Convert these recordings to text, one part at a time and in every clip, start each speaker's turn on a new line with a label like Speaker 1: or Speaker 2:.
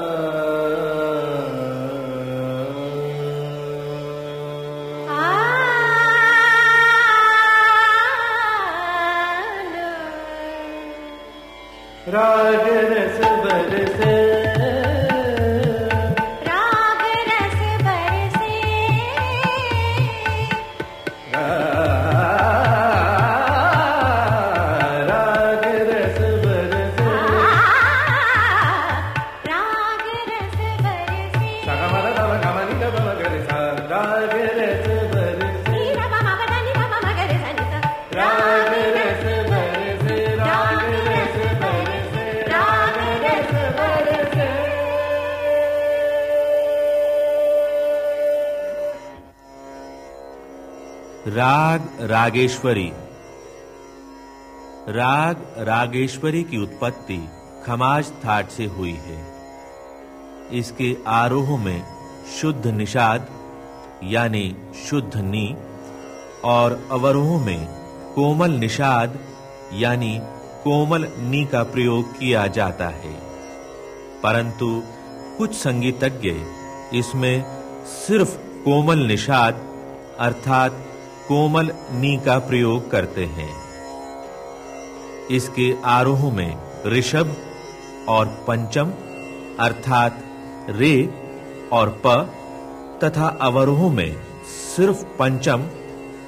Speaker 1: राग
Speaker 2: राग
Speaker 3: रागेश्वरी। राग रागेश्वरी की उत्पत्ति खमाज थाट से हुई है। इसके आरोह में शुद्ध निषाद, यानी शुद्ध नी, और अवरोह में कोमल निषाद, यानी कोमल नी का प्रयोग किया जाता है। परंतु कुछ संगीतज्ञ इसमें सिर्फ़ कोमल निषाद, अर्थात कोमल नी का प्रयोग करते हैं। इसके आरोह में ऋषभ और पंचम, अर्थात रे और प, तथा अवरोह में सिर्फ़ पंचम,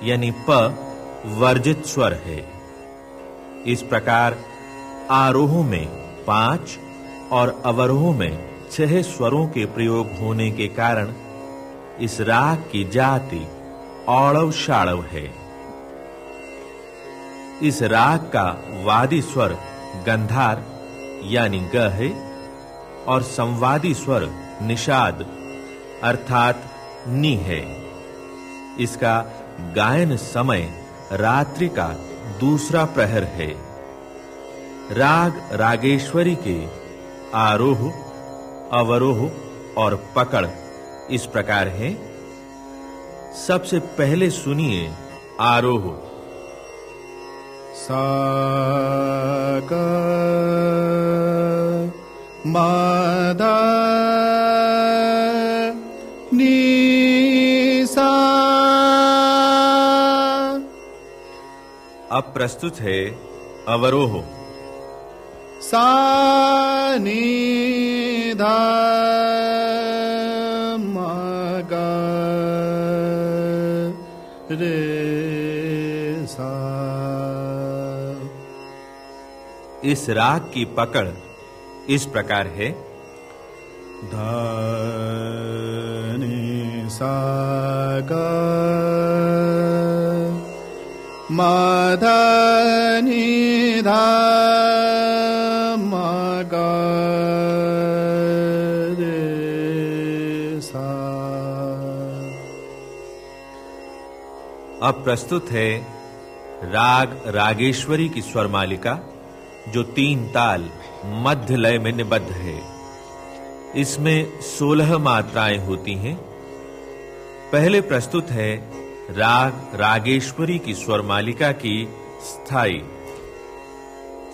Speaker 3: यानी प, वर्जित स्वर है। इस प्रकार आरोह में पाँच और अवरोह में छह स्वरों के प्रयोग होने के कारण इस राग की जाति औड़व शाड़व है। इस राग का वादी स्वर गंधार, यानी ग है, और संवादी स्वर निषाद, अर्थात नी है। इसका गायन समय रात्रि का दूसरा प्रहर है। राग रागेश्वरी के आरोह, अवरोह और पकड़ इस प्रकार है। सबसे पहले सुनिए आरोह।
Speaker 4: सा ग
Speaker 3: अब प्रस्तुत है अवरोह।
Speaker 4: सा नी धा मा गा रे सा
Speaker 3: इस राग की पकड़ इस प्रकार है।
Speaker 4: धा नी सा गा मा धा नी धा
Speaker 3: अब प्रस्तुत है राग रागेश्वरी की स्वर मालिका, जो तीन ताल मध्य लय में निबद्ध है। इसमें सोलह मात्राएँ होती हैं। पहले प्रस्तुत है राग रागेश्वरी की स्वर मालिका की स्थायी।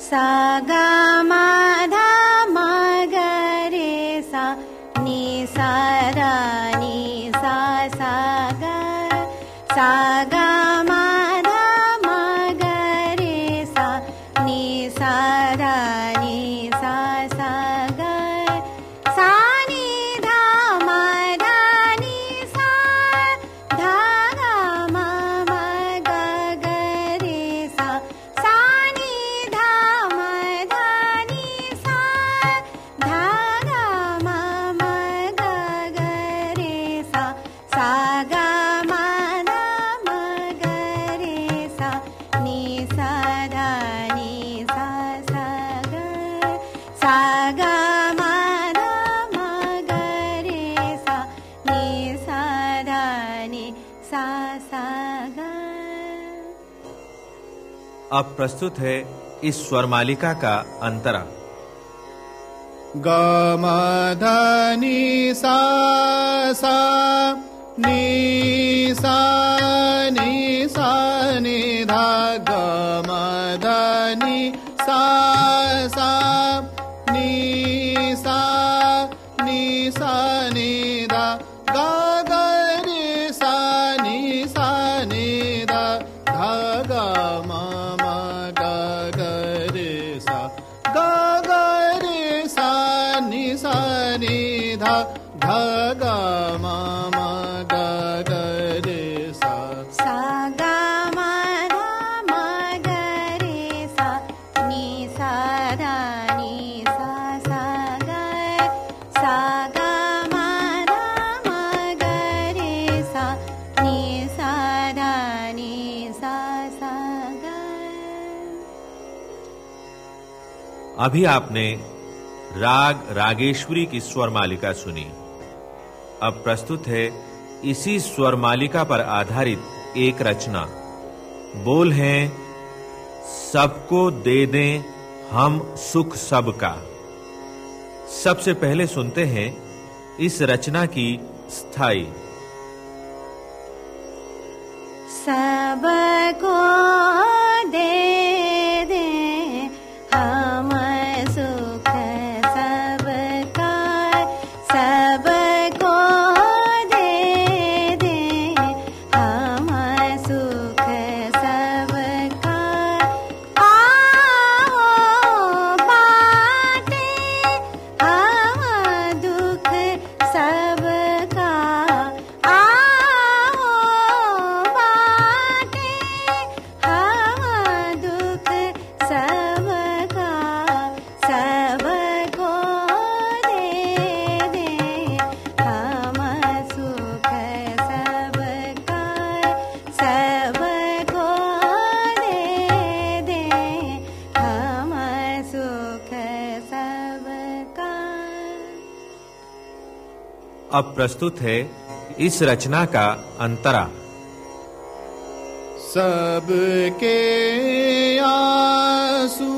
Speaker 2: सा गा मा धा मा रे सा नी सा
Speaker 3: अब प्रस्तुत है इस स्वर मालिका का अंतरा।
Speaker 4: ग म ध नि सा सा नि सा नि नि धा धा गा मा मा गा गा रे सा
Speaker 2: सा गा मा धा मा गा रे सा नि सा धा नि सा सा गा सा गा मा धा मा गा रे सा नि सा धा नि सा सा गा
Speaker 3: अभी आपने राग रागेश्वरी की स्वर मालिका सुनी। अब प्रस्तुत है इसी स्वर मालिका पर आधारित एक रचना। बोल हैं, सबको दे दें हम सुख सबका। सबसे पहले सुनते हैं इस रचना की स्थायी।
Speaker 2: सबको दे
Speaker 3: अब प्रस्तुत है इस रचना का अंतरा।
Speaker 4: सबके आँसू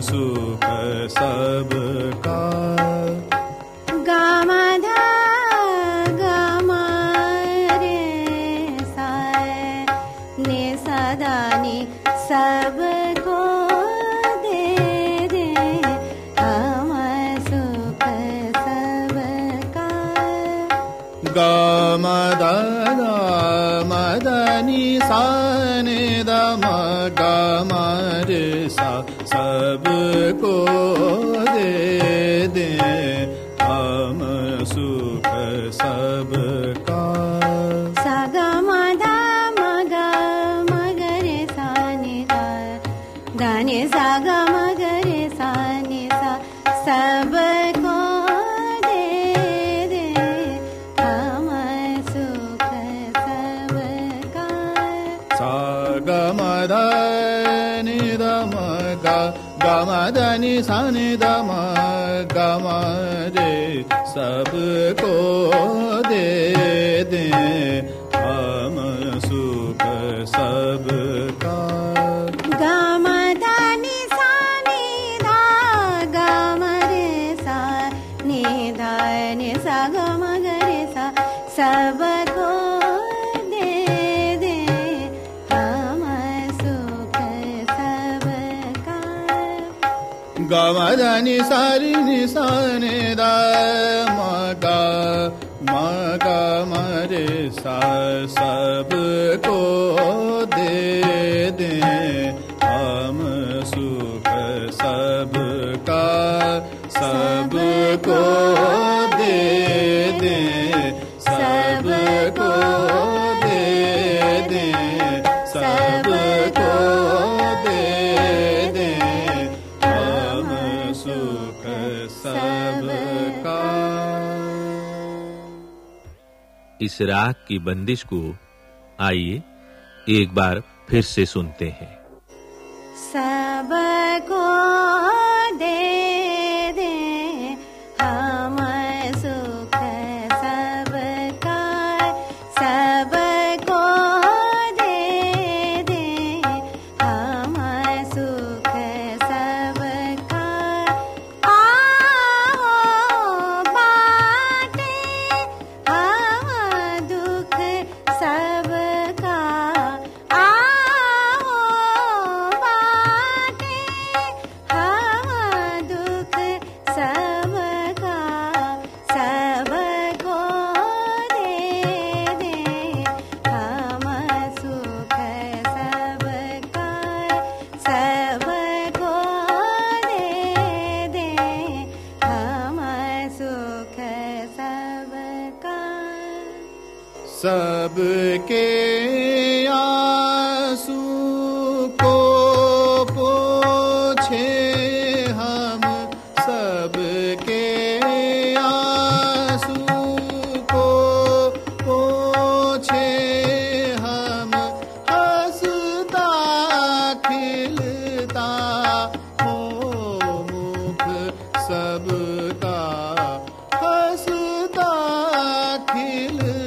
Speaker 4: सुहसका गा मे सा
Speaker 2: ने
Speaker 4: सदनी देरे सुपसका गदा मदनि से दे
Speaker 2: सा सबको दे।
Speaker 4: गमदनि मादा निी सबको दे दे। गमदनि सारि निशाने दा। मगा मगा मरे सा दे दे। हम सुख सबका सबको दे दे सुख सबका
Speaker 3: इस राग की बंदिश को आइए एक बार फिर से सुनते हैं।
Speaker 2: सबको दे
Speaker 4: ayrılık